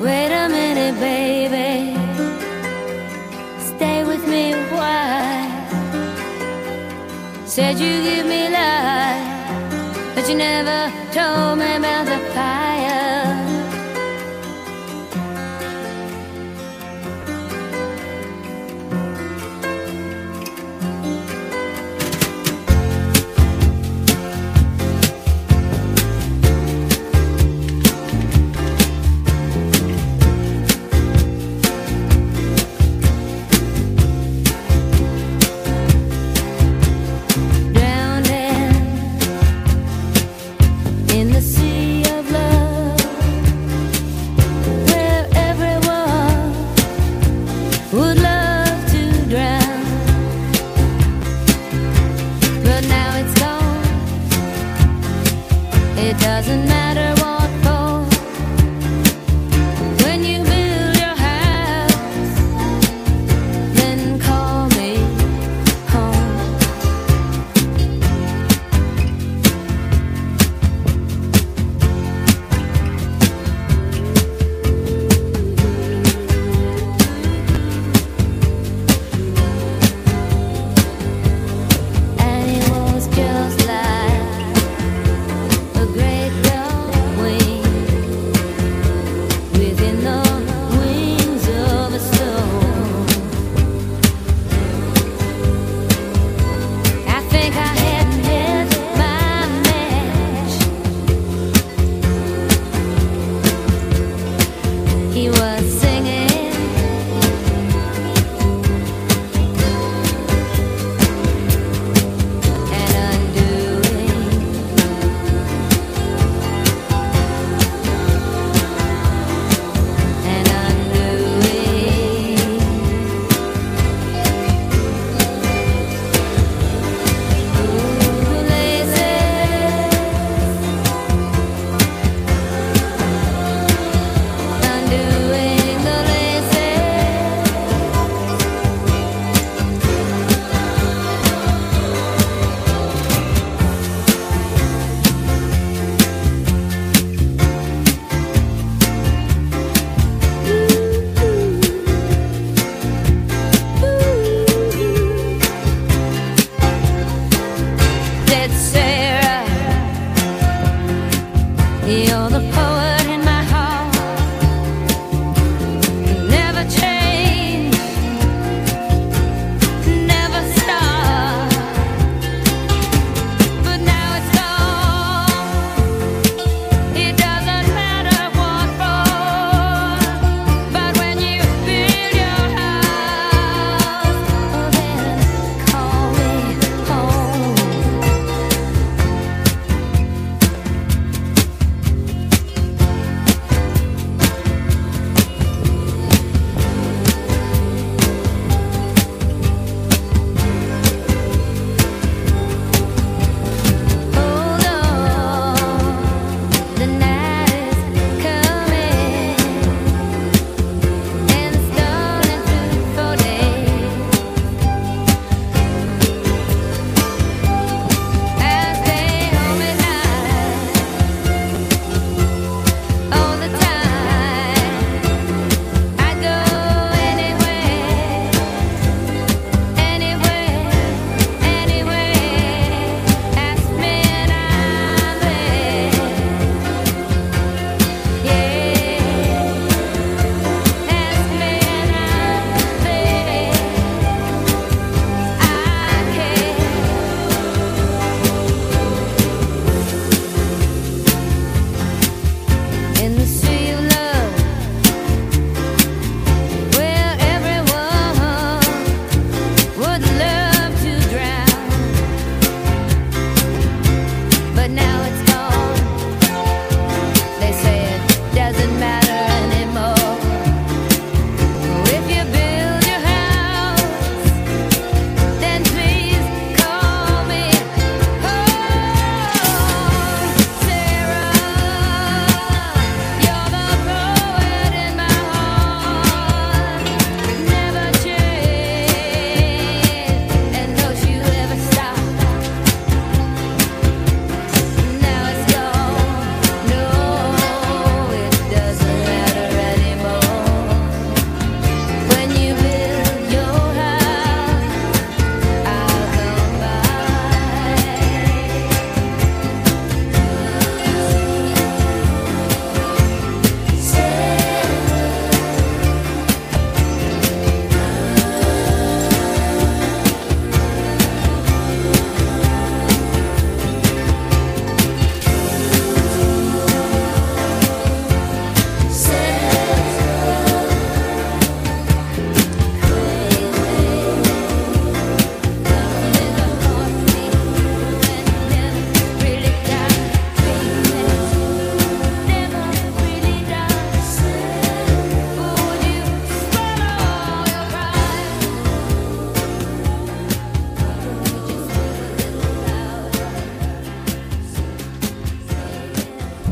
Wait a minute, baby. Stay with me a while. Said you give me life, but you never told me about the pie. It doesn't matter You're the